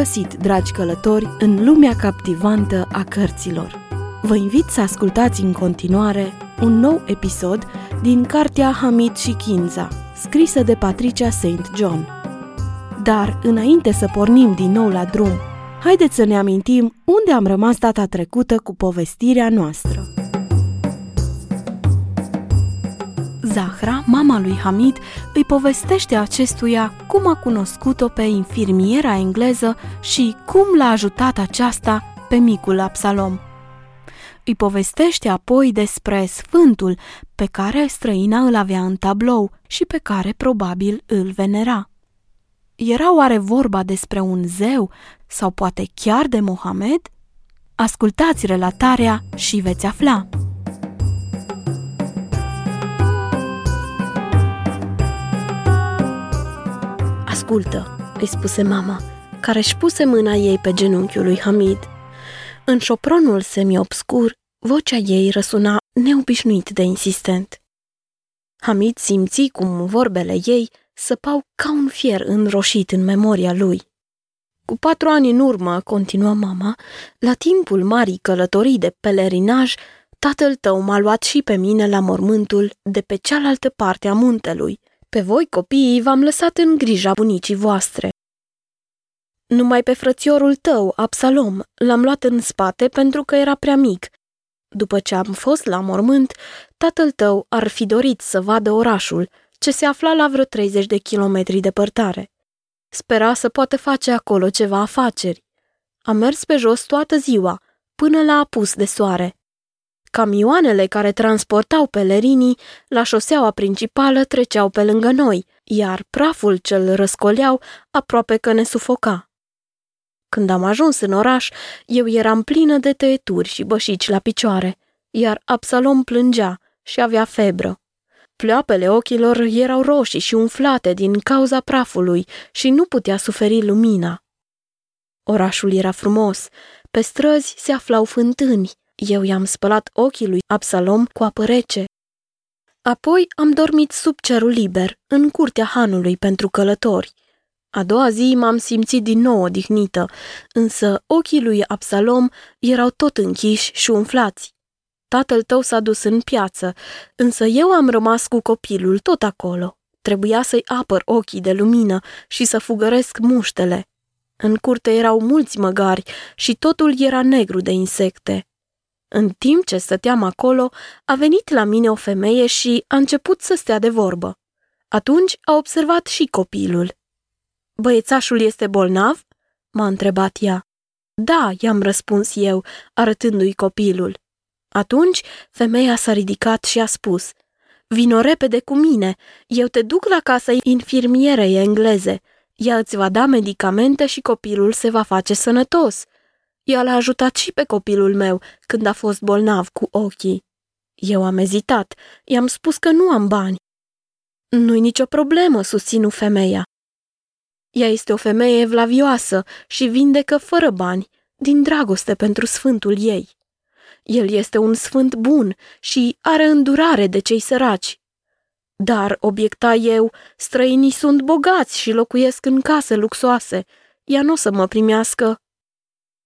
găsit, dragi călători, în lumea captivantă a cărților. Vă invit să ascultați în continuare un nou episod din cartea Hamid și Kinza, scrisă de Patricia St. John. Dar, înainte să pornim din nou la drum, haideți să ne amintim unde am rămas data trecută cu povestirea noastră. Zahra, mama lui Hamid, îi povestește acestuia cum a cunoscut-o pe infirmiera engleză și cum l-a ajutat aceasta pe micul Absalom. Îi povestește apoi despre sfântul pe care străina îl avea în tablou și pe care probabil îl venera. Era oare vorba despre un zeu sau poate chiar de Mohamed? Ascultați relatarea și veți afla. Ascultă, îi spuse mama, care își puse mâna ei pe genunchiul lui Hamid. În șopronul semi-obscur, vocea ei răsuna neobișnuit de insistent. Hamid simți cum vorbele ei săpau ca un fier înroșit în memoria lui. Cu patru ani în urmă, continuă mama, la timpul marii călătorii de pelerinaj, tatăl tău m-a luat și pe mine la mormântul de pe cealaltă parte a muntelui, pe voi, copiii, v-am lăsat în grija bunicii voastre. Numai pe frățiorul tău, Absalom, l-am luat în spate pentru că era prea mic. După ce am fost la mormânt, tatăl tău ar fi dorit să vadă orașul, ce se afla la vreo 30 de kilometri departare. Spera să poată face acolo ceva afaceri. Am mers pe jos toată ziua, până la apus de soare. Camioanele care transportau pelerinii la șoseaua principală treceau pe lângă noi, iar praful cel răscoleau aproape că ne sufoca. Când am ajuns în oraș, eu eram plină de tăieturi și bășici la picioare, iar Absalom plângea și avea febră. Pleoapele ochilor erau roșii și umflate din cauza prafului și nu putea suferi lumina. Orașul era frumos, pe străzi se aflau fântâni, eu i-am spălat ochii lui Absalom cu apă rece. Apoi am dormit sub cerul liber, în curtea hanului pentru călători. A doua zi m-am simțit din nou odihnită, însă ochii lui Absalom erau tot închiși și umflați. Tatăl tău s-a dus în piață, însă eu am rămas cu copilul tot acolo. Trebuia să-i apăr ochii de lumină și să fugăresc muștele. În curte erau mulți măgari și totul era negru de insecte. În timp ce stăteam acolo, a venit la mine o femeie și a început să stea de vorbă. Atunci a observat și copilul. Băiețașul este bolnav?" m-a întrebat ea. Da, i-am răspuns eu, arătându-i copilul. Atunci femeia s-a ridicat și a spus, Vino repede cu mine, eu te duc la casa infirmierei engleze. Ea îți va da medicamente și copilul se va face sănătos. Ea l-a ajutat și pe copilul meu când a fost bolnav cu ochii. Eu am ezitat, i-am spus că nu am bani. Nu-i nicio problemă, susținu femeia. Ea este o femeie evlavioasă și vindecă fără bani, din dragoste pentru sfântul ei. El este un sfânt bun și are îndurare de cei săraci. Dar, obiecta eu, străinii sunt bogați și locuiesc în case luxoase. Ea nu o să mă primească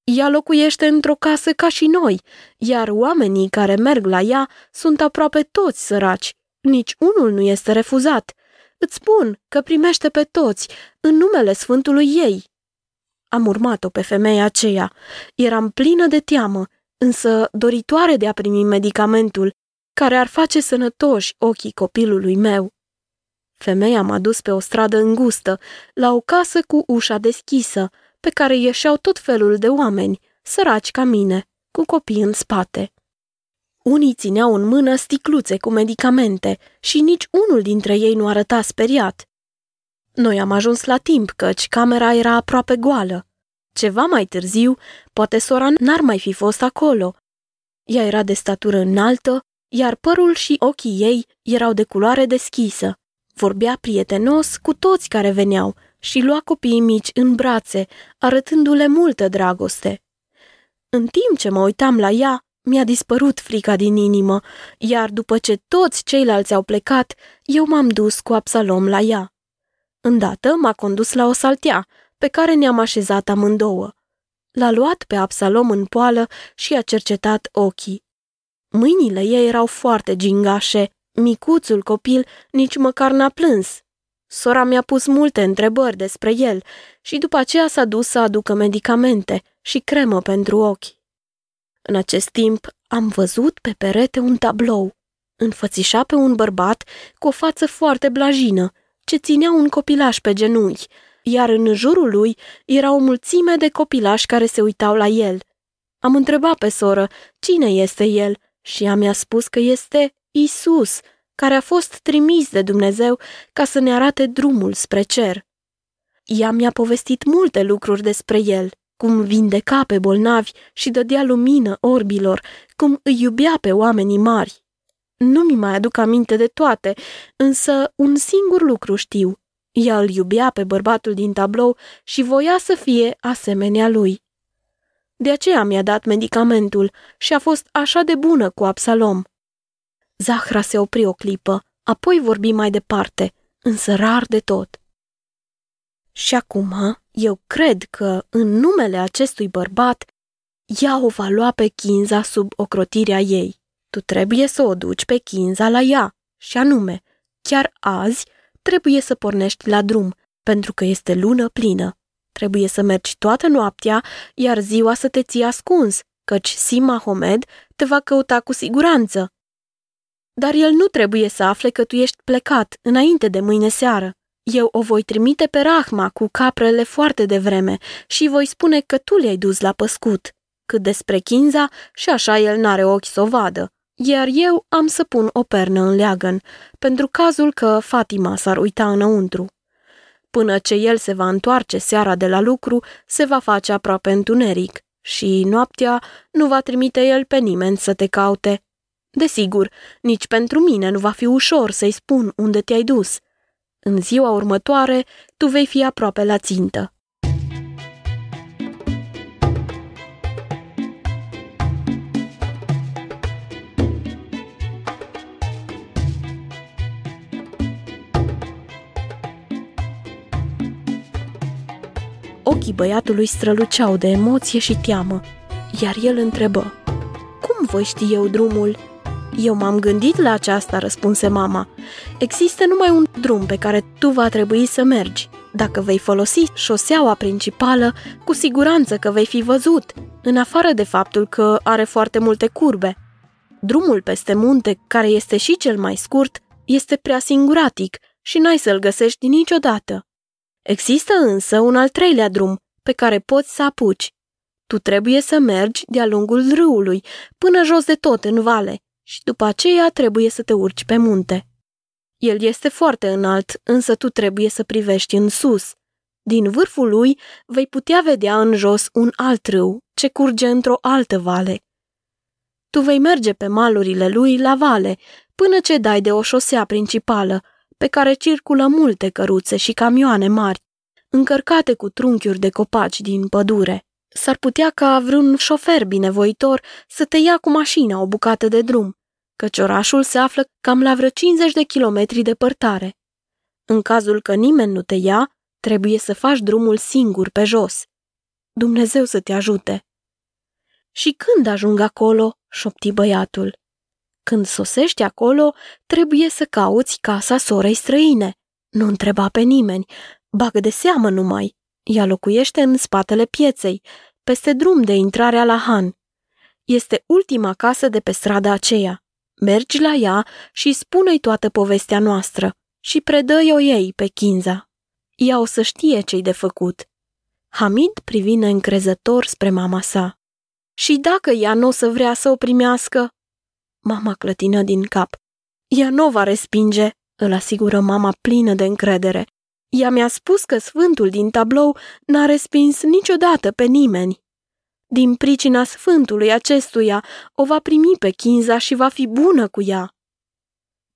ea locuiește într-o casă ca și noi, iar oamenii care merg la ea sunt aproape toți săraci. Nici unul nu este refuzat. Îți spun că primește pe toți, în numele Sfântului ei. Am urmat-o pe femeia aceea. Eram plină de teamă, însă doritoare de a primi medicamentul, care ar face sănătoși ochii copilului meu. Femeia m-a dus pe o stradă îngustă, la o casă cu ușa deschisă, pe care ieșeau tot felul de oameni, săraci ca mine, cu copii în spate. Unii țineau în mână sticluțe cu medicamente și nici unul dintre ei nu arăta speriat. Noi am ajuns la timp, căci camera era aproape goală. Ceva mai târziu, poate sora n-ar mai fi fost acolo. Ea era de statură înaltă, iar părul și ochii ei erau de culoare deschisă. Vorbea prietenos cu toți care veneau și lua copiii mici în brațe, arătându-le multă dragoste. În timp ce mă uitam la ea, mi-a dispărut frica din inimă, iar după ce toți ceilalți au plecat, eu m-am dus cu Absalom la ea. Îndată m-a condus la o saltea, pe care ne-am așezat amândouă. L-a luat pe Absalom în poală și a cercetat ochii. Mâinile ei erau foarte gingașe, micuțul copil nici măcar n-a plâns. Sora mi-a pus multe întrebări despre el și după aceea s-a dus să aducă medicamente și cremă pentru ochi. În acest timp am văzut pe perete un tablou. Înfățișa pe un bărbat cu o față foarte blajină, ce ținea un copilaș pe genunchi, iar în jurul lui era o mulțime de copilași care se uitau la el. Am întrebat pe soră cine este el și ea mi-a spus că este Isus, care a fost trimis de Dumnezeu ca să ne arate drumul spre cer. Ea mi-a povestit multe lucruri despre el, cum vindeca pe bolnavi și dădea lumină orbilor, cum îi iubea pe oamenii mari. Nu mi mai aduc aminte de toate, însă un singur lucru știu. Ea îl iubea pe bărbatul din tablou și voia să fie asemenea lui. De aceea mi-a dat medicamentul și a fost așa de bună cu Absalom. Zahra se opri o clipă, apoi vorbi mai departe, însă rar de tot. Și acum, eu cred că, în numele acestui bărbat, ea o va lua pe Chinza sub ocrotirea ei. Tu trebuie să o duci pe Chinza la ea, și anume, chiar azi trebuie să pornești la drum, pentru că este lună plină. Trebuie să mergi toată noaptea, iar ziua să te ții ascuns, căci Sima Homed te va căuta cu siguranță. Dar el nu trebuie să afle că tu ești plecat înainte de mâine seară. Eu o voi trimite pe Rahma cu caprele foarte devreme și voi spune că tu le-ai dus la păscut. Cât despre Chinza, și așa el n-are ochi să o vadă. Iar eu am să pun o pernă în leagăn, pentru cazul că Fatima s-ar uita înăuntru. Până ce el se va întoarce seara de la lucru, se va face aproape întuneric și noaptea nu va trimite el pe nimeni să te caute. Desigur, nici pentru mine nu va fi ușor să-i spun unde te-ai dus. În ziua următoare, tu vei fi aproape la țintă. Ochii băiatului străluceau de emoție și teamă, iar el întrebă, Cum voi ști eu drumul?" Eu m-am gândit la aceasta, răspunse mama. Există numai un drum pe care tu va trebui să mergi. Dacă vei folosi șoseaua principală, cu siguranță că vei fi văzut, în afară de faptul că are foarte multe curbe. Drumul peste munte, care este și cel mai scurt, este prea singuratic și n-ai să-l găsești niciodată. Există însă un al treilea drum pe care poți să apuci. Tu trebuie să mergi de-a lungul râului, până jos de tot în vale, și după aceea trebuie să te urci pe munte. El este foarte înalt, însă tu trebuie să privești în sus. Din vârful lui vei putea vedea în jos un alt râu ce curge într-o altă vale. Tu vei merge pe malurile lui la vale, până ce dai de o șosea principală, pe care circulă multe căruțe și camioane mari, încărcate cu trunchiuri de copaci din pădure. S-ar putea ca vreun șofer binevoitor să te ia cu mașina o bucată de drum, căci orașul se află cam la vreo 50 de kilometri departare. În cazul că nimeni nu te ia, trebuie să faci drumul singur pe jos. Dumnezeu să te ajute. Și când ajung acolo, șopti băiatul. Când sosești acolo, trebuie să cauți casa sorei străine. Nu întreba pe nimeni, bagă de seamă numai. Ea locuiește în spatele pieței, peste drum de intrarea la Han. Este ultima casă de pe strada aceea. Mergi la ea și spune-i toată povestea noastră și predă-i-o ei pe Kinza. Ea o să știe ce-i de făcut. Hamid privi încrezător spre mama sa. Și dacă ea nu o să vrea să o primească? Mama clătină din cap. Ea nu o va respinge, îl asigură mama plină de încredere. Ea mi-a spus că sfântul din tablou n-a respins niciodată pe nimeni. Din pricina sfântului acestuia o va primi pe Chinza și va fi bună cu ea.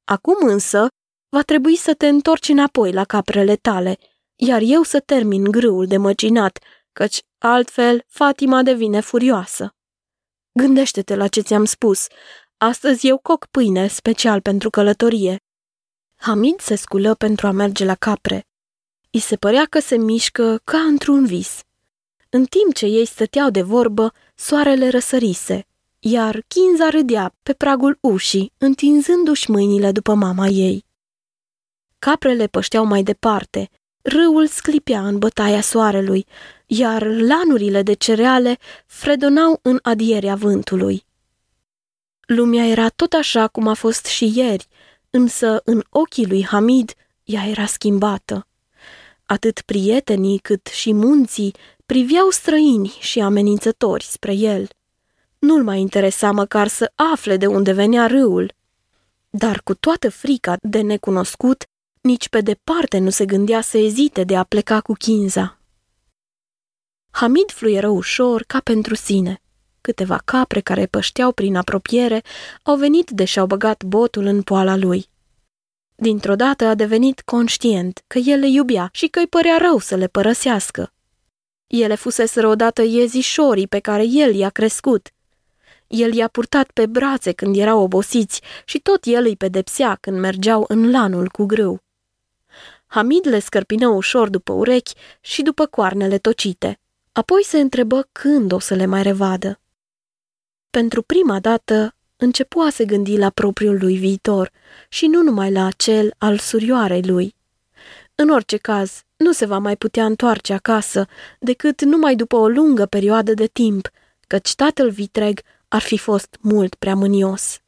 Acum însă va trebui să te întorci înapoi la caprele tale, iar eu să termin grâul de măcinat, căci altfel Fatima devine furioasă. Gândește-te la ce ți-am spus. Astăzi eu coc pâine special pentru călătorie. Hamid se sculă pentru a merge la capre. I se părea că se mișcă ca într-un vis. În timp ce ei stăteau de vorbă, soarele răsărise, iar Kinza râdea pe pragul ușii, întinzându-și mâinile după mama ei. Caprele pășteau mai departe, râul sclipea în bătaia soarelui, iar lanurile de cereale fredonau în adierea vântului. Lumea era tot așa cum a fost și ieri, însă în ochii lui Hamid ea era schimbată. Atât prietenii cât și munții priveau străini și amenințători spre el. Nu-l mai interesa măcar să afle de unde venea râul. Dar cu toată frica de necunoscut, nici pe departe nu se gândea să ezite de a pleca cu Kinza. Hamid fluieră ușor ca pentru sine. Câteva capre care pășteau prin apropiere au venit de și-au băgat botul în poala lui. Dintr-o dată a devenit conștient că el le iubea și că îi părea rău să le părăsească. Ele fusese odată iezișorii pe care el i-a crescut. El i-a purtat pe brațe când erau obosiți și tot el îi pedepsea când mergeau în lanul cu grâu. Hamid le scărpină ușor după urechi și după coarnele tocite. Apoi se întrebă când o să le mai revadă. Pentru prima dată începu a se gândi la propriul lui viitor și nu numai la cel al surioarei lui. În orice caz, nu se va mai putea întoarce acasă decât numai după o lungă perioadă de timp, căci tatăl vitreg ar fi fost mult prea mânios.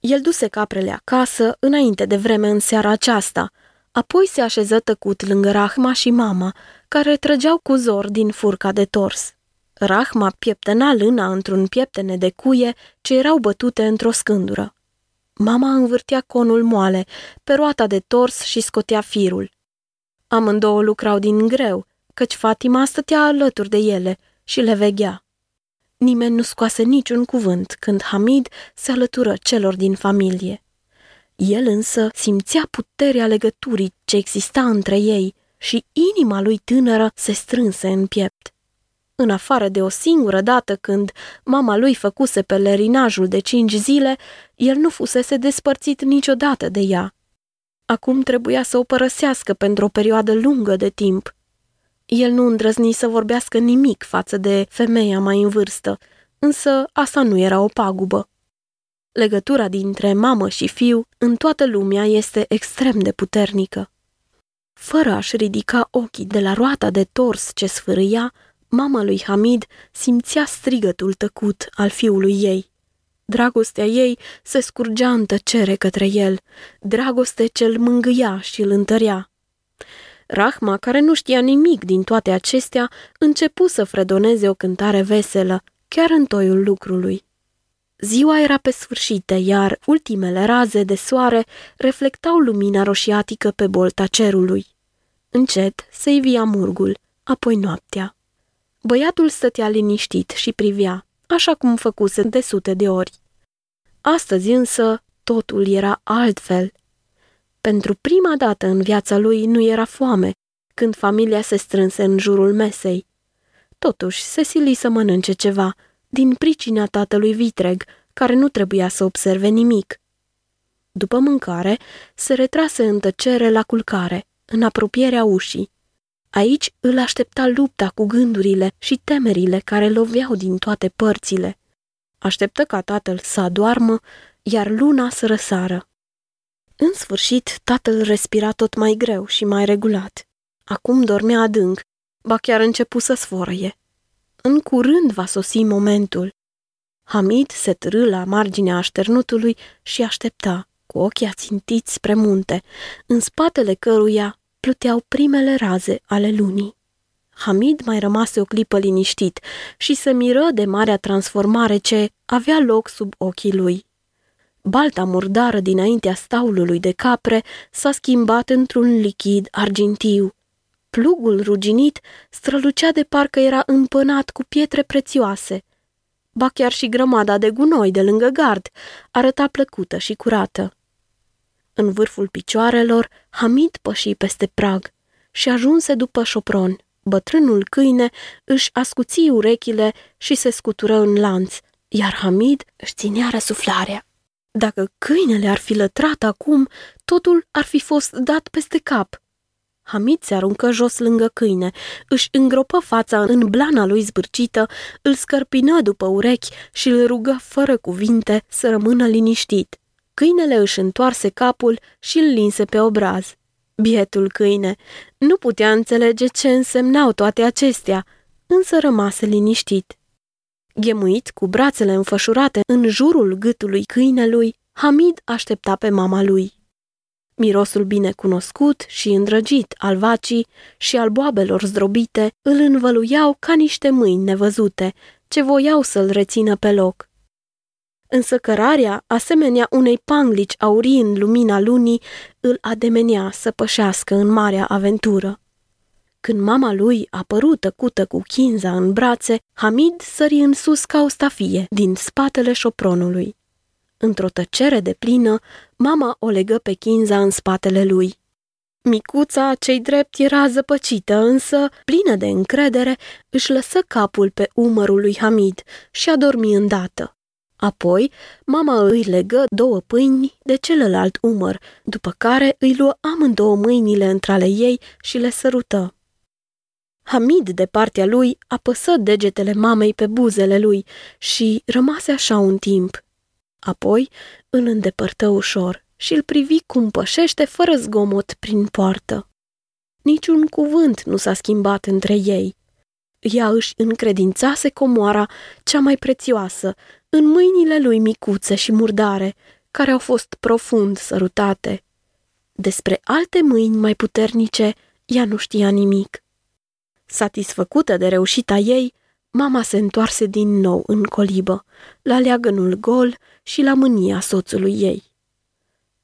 El duse caprele acasă înainte de vreme în seara aceasta, apoi se așeză tăcut lângă Rahma și mama, care trăgeau cu zor din furca de tors. Rahma pieptăna lâna într-un pieptene de cuie ce erau bătute într-o scândură. Mama învârtea conul moale, pe roata de tors și scotea firul. Amândouă lucrau din greu, căci Fatima stătea alături de ele și le veghea. Nimeni nu scoase niciun cuvânt când Hamid se alătură celor din familie. El însă simțea puterea legăturii ce exista între ei și inima lui tânără se strânse în piept. În afară de o singură dată când mama lui făcuse pelerinajul de cinci zile, el nu fusese despărțit niciodată de ea. Acum trebuia să o părăsească pentru o perioadă lungă de timp. El nu îndrăzni să vorbească nimic față de femeia mai în vârstă, însă asta nu era o pagubă. Legătura dintre mamă și fiu în toată lumea este extrem de puternică. Fără a-și ridica ochii de la roata de tors ce sfârâia, mama lui Hamid simțea strigătul tăcut al fiului ei. Dragostea ei se scurgea în tăcere către el, dragoste ce îl mângâia și îl întărea. Rahma, care nu știa nimic din toate acestea, începu să fredoneze o cântare veselă, chiar în toiul lucrului. Ziua era pe sfârșite, iar ultimele raze de soare reflectau lumina roșiatică pe bolta cerului. Încet se ivia murgul, apoi noaptea. Băiatul stătea liniștit și privea, așa cum făcuse de sute de ori. Astăzi însă totul era altfel. Pentru prima dată în viața lui nu era foame, când familia se strânse în jurul mesei. Totuși se sili să mănânce ceva, din pricina tatălui vitreg, care nu trebuia să observe nimic. După mâncare, se retrase în tăcere la culcare, în apropierea ușii. Aici îl aștepta lupta cu gândurile și temerile care loveau din toate părțile. Așteptă ca tatăl să adoarmă, iar luna să răsară. În sfârșit, tatăl respira tot mai greu și mai regulat. Acum dormea adânc, ba chiar începu să sforăie. În curând va sosi momentul. Hamid se târâ la marginea așternutului și aștepta, cu ochii ațintiți spre munte, în spatele căruia pluteau primele raze ale lunii. Hamid mai rămase o clipă liniștit și se miră de marea transformare ce avea loc sub ochii lui. Balta murdară dinaintea staulului de capre s-a schimbat într-un lichid argintiu. Plugul ruginit strălucea de parcă era împănat cu pietre prețioase. Ba chiar și grămada de gunoi de lângă gard arăta plăcută și curată. În vârful picioarelor, Hamid păși peste prag și ajunse după șopron. Bătrânul câine își ascuți urechile și se scutură în lanț, iar Hamid își ținea răsuflarea. Dacă câinele ar fi lătrat acum, totul ar fi fost dat peste cap. Hamid se aruncă jos lângă câine, își îngropă fața în blana lui zbârcită, îl scărpină după urechi și îl rugă fără cuvinte să rămână liniștit. Câinele își întoarse capul și îl linse pe obraz. Bietul câine nu putea înțelege ce însemnau toate acestea, însă rămase liniștit. Ghemuit, cu brațele înfășurate în jurul gâtului câinelui, Hamid aștepta pe mama lui. Mirosul bine cunoscut și îndrăgit al vacii și al boabelor zdrobite îl învăluiau ca niște mâini nevăzute, ce voiau să-l rețină pe loc. Însă cărarea, asemenea unei panglici aurii în lumina lunii, îl ademenea să pășească în marea aventură. Când mama lui a părut tăcută cu chinza în brațe, Hamid sări în sus ca o stafie din spatele șopronului. Într-o tăcere de plină, mama o legă pe chinza în spatele lui. Micuța, cei drept, era zăpăcită, însă, plină de încredere, își lăsă capul pe umărul lui Hamid și a dormi îndată. Apoi, mama îi legă două pâini de celălalt umăr, după care îi luă amândouă mâinile între ale ei și le sărută. Hamid, de partea lui, apăsă degetele mamei pe buzele lui și rămase așa un timp. Apoi îl îndepărtă ușor și îl privi cum pășește fără zgomot prin poartă. Niciun cuvânt nu s-a schimbat între ei. Ea își încredințase comoara cea mai prețioasă în mâinile lui micuțe și murdare, care au fost profund sărutate. Despre alte mâini mai puternice, ea nu știa nimic. Satisfăcută de reușita ei, mama se întoarse din nou în colibă, la leagănul gol și la mânia soțului ei.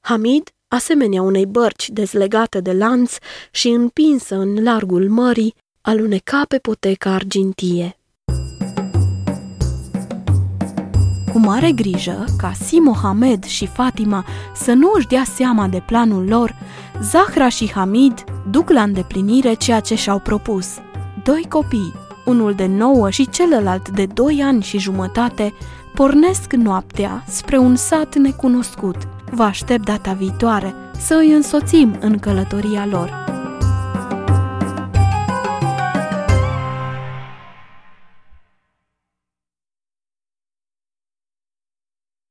Hamid, asemenea unei bărci dezlegate de lanț și împinsă în largul mării, aluneca pe poteca argintie. Cu mare grijă ca Si Mohamed și Fatima să nu își dea seama de planul lor, Zahra și Hamid duc la îndeplinire ceea ce și-au propus. Doi copii, unul de 9 și celălalt de 2 ani și jumătate, pornesc noaptea spre un sat necunoscut. Vă aștept data viitoare să îi însoțim în călătoria lor.